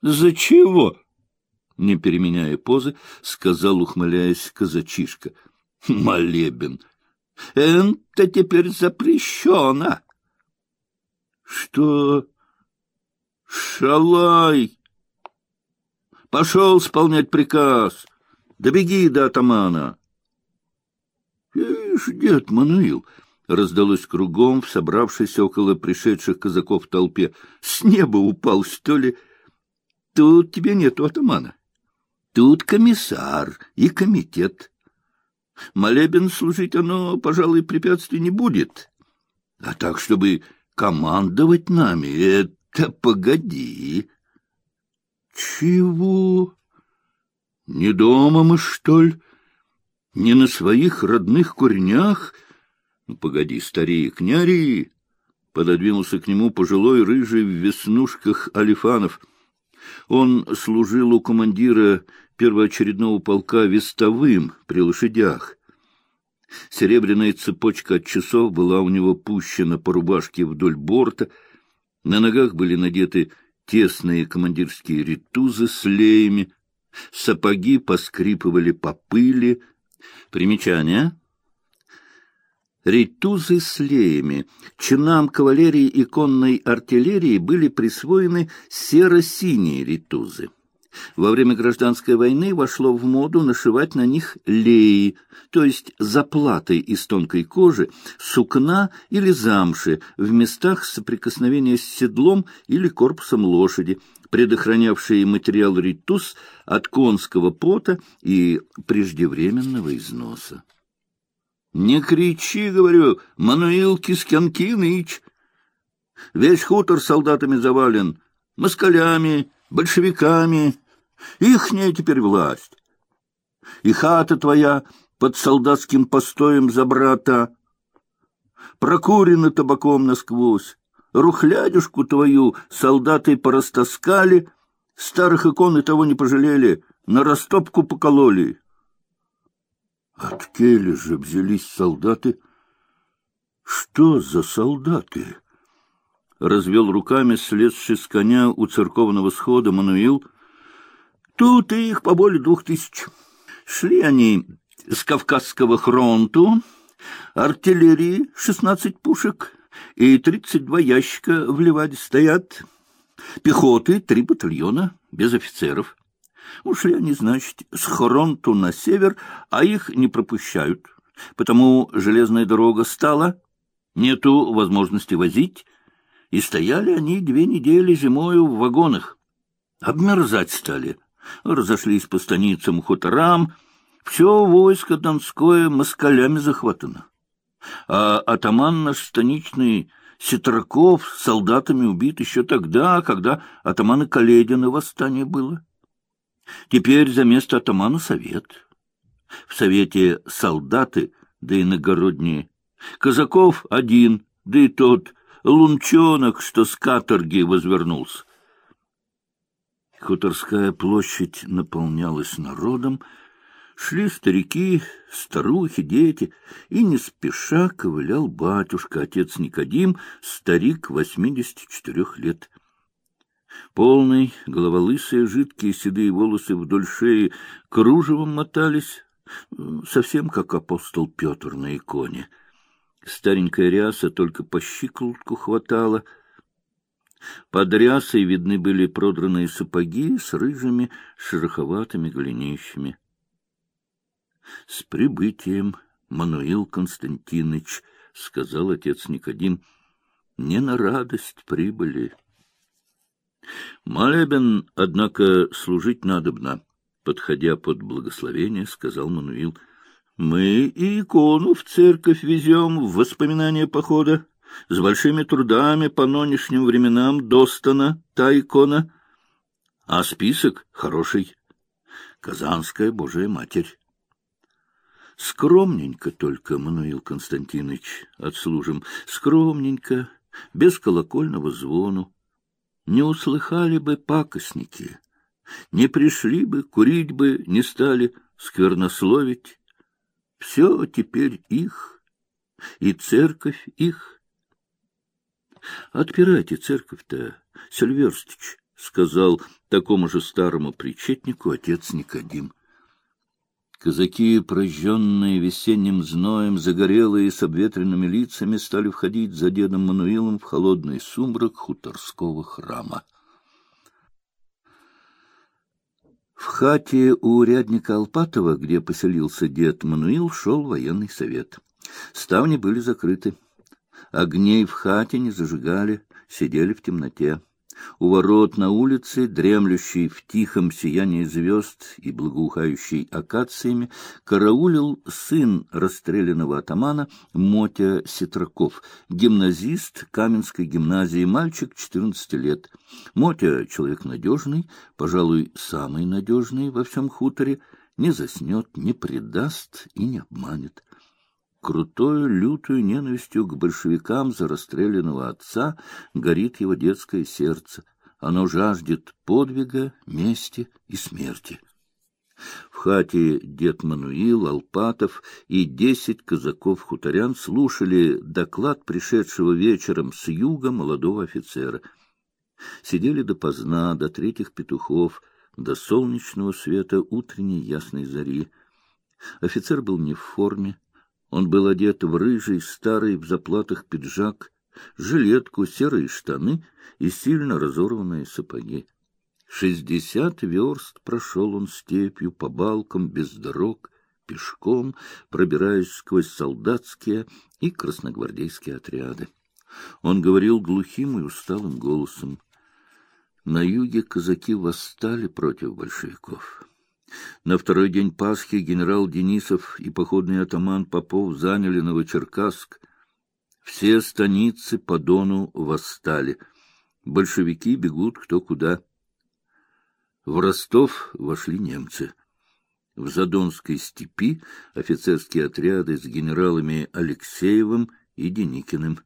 — За чего? — не переменяя позы, сказал, ухмыляясь, казачишка. — Молебен. Это теперь запрещено. — Что? — Шалай! Пошел исполнять приказ. Добеги до атамана. — Ишь, дед Мануил! — раздалось кругом в собравшейся около пришедших казаков толпе. — С неба упал, что ли? Тут тебе нету атамана. Тут комиссар и комитет. Молебен служить оно, пожалуй, препятствий не будет. А так, чтобы командовать нами, это погоди. Чего? Не дома мы, что ли? Не на своих родных корнях? Ну, погоди, старик, ори! Пододвинулся к нему пожилой рыжий в веснушках Алифанов. Он служил у командира первоочередного полка вестовым при лошадях. Серебряная цепочка от часов была у него пущена по рубашке вдоль борта, на ногах были надеты тесные командирские ритузы с леями, сапоги поскрипывали по пыли. Примечание. Ритузы с леями. Чинам кавалерии и конной артиллерии были присвоены серо-синие ритузы. Во время гражданской войны вошло в моду нашивать на них леи, то есть заплатой из тонкой кожи, сукна или замши в местах соприкосновения с седлом или корпусом лошади, предохранявшие материал ритус от конского пота и преждевременного износа. — Не кричи, — говорю, — Мануил Кискянкиныч! Весь хутор солдатами завален, москалями, большевиками. Ихняя теперь власть. И хата твоя под солдатским постоем за брата. Прокурена табаком насквозь. Рухлядюшку твою солдаты порастаскали, старых икон и того не пожалели, на растопку покололи. От кели же взялись солдаты? Что за солдаты? развел руками слезший с коня у церковного схода Мануил. Тут их по более двух тысяч. Шли они с Кавказского фронту, артиллерии шестнадцать пушек и тридцать два ящика в Ливаде стоят, пехоты три батальона, без офицеров. Ушли они, значит, с фронту на север, а их не пропущают, потому железная дорога стала, нету возможности возить, и стояли они две недели зимою в вагонах. Обмерзать стали. Разошлись по станицам хуторам. Все войско Донское москалями захватано. А атаман наш станичный Ситраков солдатами убит еще тогда, когда атамана Каледина восстание было. Теперь за место атамана совет. В совете солдаты, да иногородние. Казаков один, да и тот лунчонок, что с каторги возвернулся. Хуторская площадь наполнялась народом, шли старики, старухи, дети, и не спеша ковылял батюшка, отец Никодим, старик восьмидесяти четырех лет. Полный, головолысые, жидкие седые волосы вдоль шеи кружевом мотались, совсем как апостол Петр на иконе — Старенькая ряса только по щиколотку хватала. Под рясой видны были продранные сапоги с рыжими шероховатыми голенищами. — С прибытием, Мануил Константинович, — сказал отец Никодим, — не на радость прибыли. — Молебен, однако, служить надобно, — подходя под благословение, сказал Мануил — мы и икону в церковь везем в воспоминания похода. С большими трудами по нынешним временам достана та икона. А список хороший. Казанская Божия Матерь. Скромненько только, Мануил Константинович, отслужим. Скромненько, без колокольного звону. Не услыхали бы пакостники, не пришли бы, курить бы не стали, сквернословить. Все теперь их, и церковь их. — Отпирайте церковь-то, Сильверстич, — сказал такому же старому причетнику отец Никодим. Казаки, прожженные весенним зноем, загорелые с обветренными лицами, стали входить за дедом Мануилом в холодный сумрак хуторского храма. В хате у урядника Алпатова, где поселился дед Мануил, шел военный совет. Ставни были закрыты. Огней в хате не зажигали, сидели в темноте. У ворот на улице, дремлющий в тихом сиянии звезд и благоухающий акациями, караулил сын расстрелянного атамана Мотя Ситраков, гимназист Каменской гимназии, мальчик 14 лет. Мотя — человек надежный, пожалуй, самый надежный во всем хуторе, не заснет, не предаст и не обманет. Крутою, лютую ненавистью к большевикам за расстрелянного отца горит его детское сердце. Оно жаждет подвига, мести и смерти. В хате дед Мануил, Алпатов и десять казаков-хуторян слушали доклад пришедшего вечером с юга молодого офицера. Сидели допоздна, до третьих петухов, до солнечного света утренней ясной зари. Офицер был не в форме, он был одет в рыжий, старый, в заплатах пиджак, жилетку, серые штаны и сильно разорванные сапоги. Шестьдесят верст прошел он степью по балкам, без дорог, пешком, пробираясь сквозь солдатские и красногвардейские отряды. Он говорил глухим и усталым голосом. На юге казаки восстали против большевиков. На второй день Пасхи генерал Денисов и походный атаман Попов заняли Новочеркасск. Все станицы по Дону восстали. Большевики бегут кто куда. В Ростов вошли немцы. В Задонской степи офицерские отряды с генералами Алексеевым и Деникиным.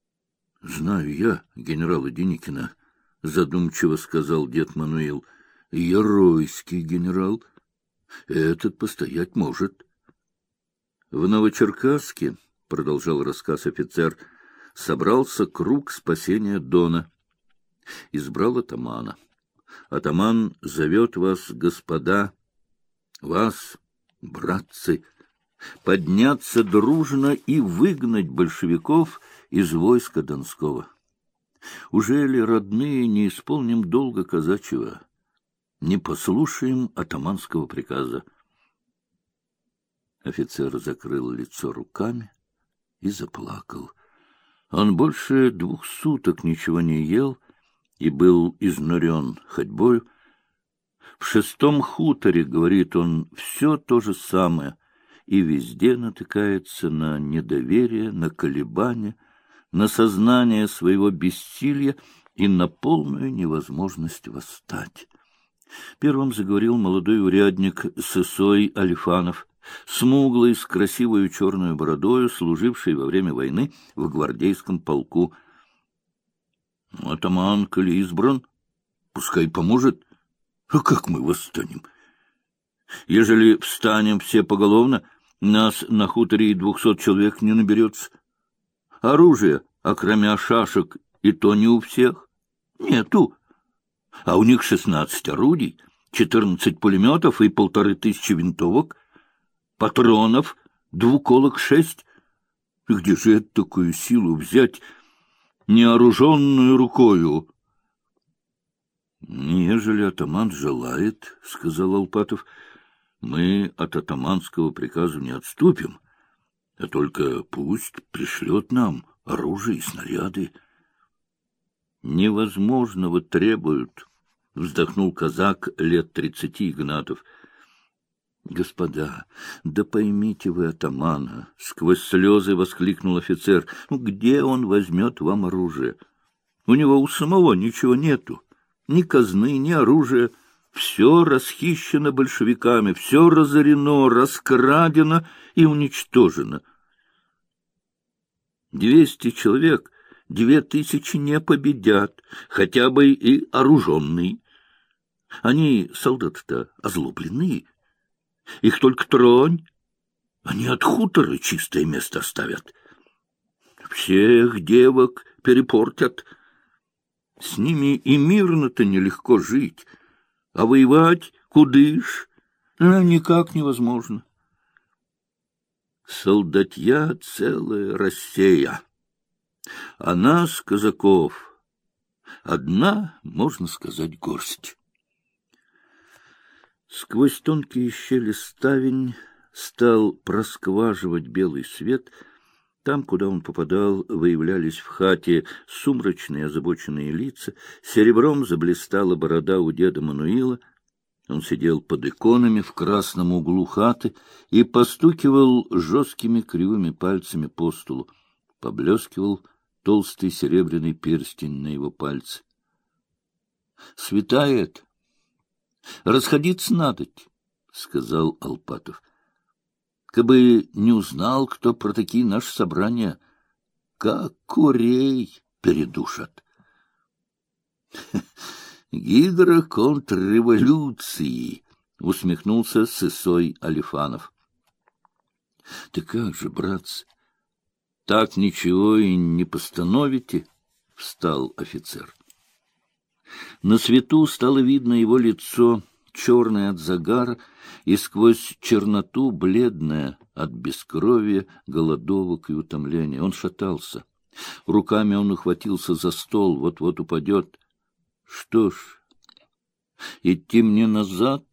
— Знаю я генерала Деникина, — задумчиво сказал дед Мануил. — Яройский генерал. Этот постоять может. В Новочеркасске, — продолжал рассказ офицер, — собрался круг спасения Дона. Избрал атамана. Атаман зовет вас, господа, вас, братцы, подняться дружно и выгнать большевиков из войска Донского. Уже ли, родные, не исполним долга казачьего? Не послушаем атаманского приказа. Офицер закрыл лицо руками и заплакал. Он больше двух суток ничего не ел и был изнурен ходьбою. В шестом хуторе, говорит он, все то же самое, и везде натыкается на недоверие, на колебания, на сознание своего бессилия и на полную невозможность восстать. Первым заговорил молодой урядник Сысой Алифанов, смуглый, с красивой черной бородою, служивший во время войны в гвардейском полку. — Атаман, коли избран, пускай поможет. А как мы восстанем? Ежели встанем все поголовно, нас на хуторе и двухсот человек не наберется. Оружие, окромя шашек, и то не у всех. Нету а у них шестнадцать орудий, четырнадцать пулеметов и полторы тысячи винтовок, патронов, двуколок шесть. Где же это такую силу взять неоруженную рукою? — Нежели атаман желает, — сказал Алпатов, — мы от атаманского приказа не отступим, а только пусть пришлет нам оружие и снаряды. Невозможного требуют, — вздохнул казак лет тридцати Игнатов. — Господа, да поймите вы атамана! — сквозь слезы воскликнул офицер. — Ну, где он возьмет вам оружие? У него у самого ничего нету. Ни казны, ни оружия. Все расхищено большевиками, все разорено, раскрадено и уничтожено. Двести человек — две тысячи не победят, хотя бы и оруженный. Они, солдаты-то, озлоблены. Их только тронь, они от хутора чистое место оставят. Всех девок перепортят. С ними и мирно-то нелегко жить, а воевать кудыш, ну, никак невозможно. Солдатья целая Россия, а нас, казаков, одна, можно сказать, горсть. Сквозь тонкие щели ставень стал проскваживать белый свет. Там, куда он попадал, выявлялись в хате сумрачные озабоченные лица. Серебром заблистала борода у деда Мануила. Он сидел под иконами в красном углу хаты и постукивал жесткими кривыми пальцами по столу. Поблескивал толстый серебряный перстень на его пальце. — Светает! Расходиться надо, — сказал Алпатов. — Кабы не узнал, кто про такие наши собрания, как курей передушат. — Гидра контрреволюции, — усмехнулся Сысой Алифанов. — Ты как же, братцы, так ничего и не постановите, — встал офицер. На свету стало видно его лицо, черное от загара, и сквозь черноту бледное от бескровия, голодовок и утомления. Он шатался. Руками он ухватился за стол, вот-вот упадет. Что ж, идти мне назад?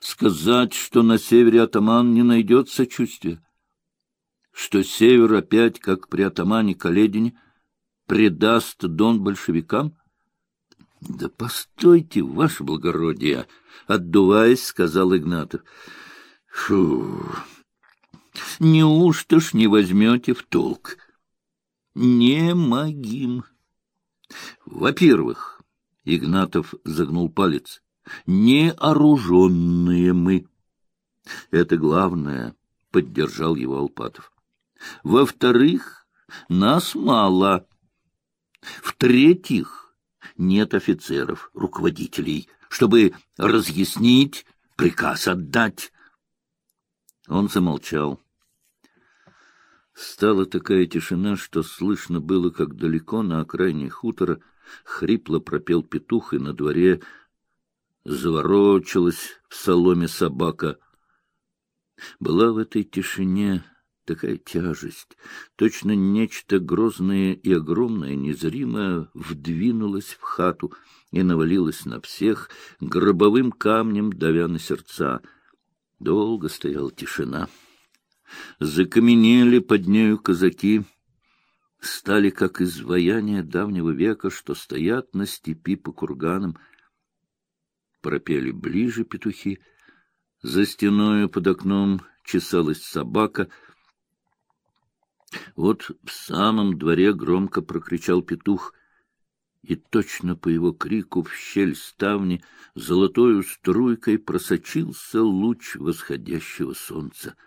Сказать, что на севере атаман не найдет сочувствия? Что север опять, как при атамане Каледине, предаст дон большевикам? — Да постойте, ваше благородие! — отдуваясь, сказал Игнатов. — Фу! Неужто ж не возьмете в толк? — Не могим. Во-первых, Игнатов загнул палец, — неоруженные мы. Это главное, — поддержал его Алпатов. Во-вторых, нас мало. В-третьих, нет офицеров, руководителей, чтобы разъяснить, приказ отдать. Он замолчал. Стала такая тишина, что слышно было, как далеко на окраине хутора хрипло пропел петух, и на дворе заворочилась в соломе собака. Была в этой тишине такая тяжесть, точно нечто грозное и огромное, незримое, вдвинулось в хату и навалилось на всех, гробовым камнем давя на сердца. Долго стояла тишина. Закаменели под нею казаки, стали как изваяния давнего века, что стоят на степи по курганам. Пропели ближе петухи, за стеною под окном чесалась собака — вот в самом дворе громко прокричал петух, и точно по его крику в щель ставни золотою струйкой просочился луч восходящего солнца —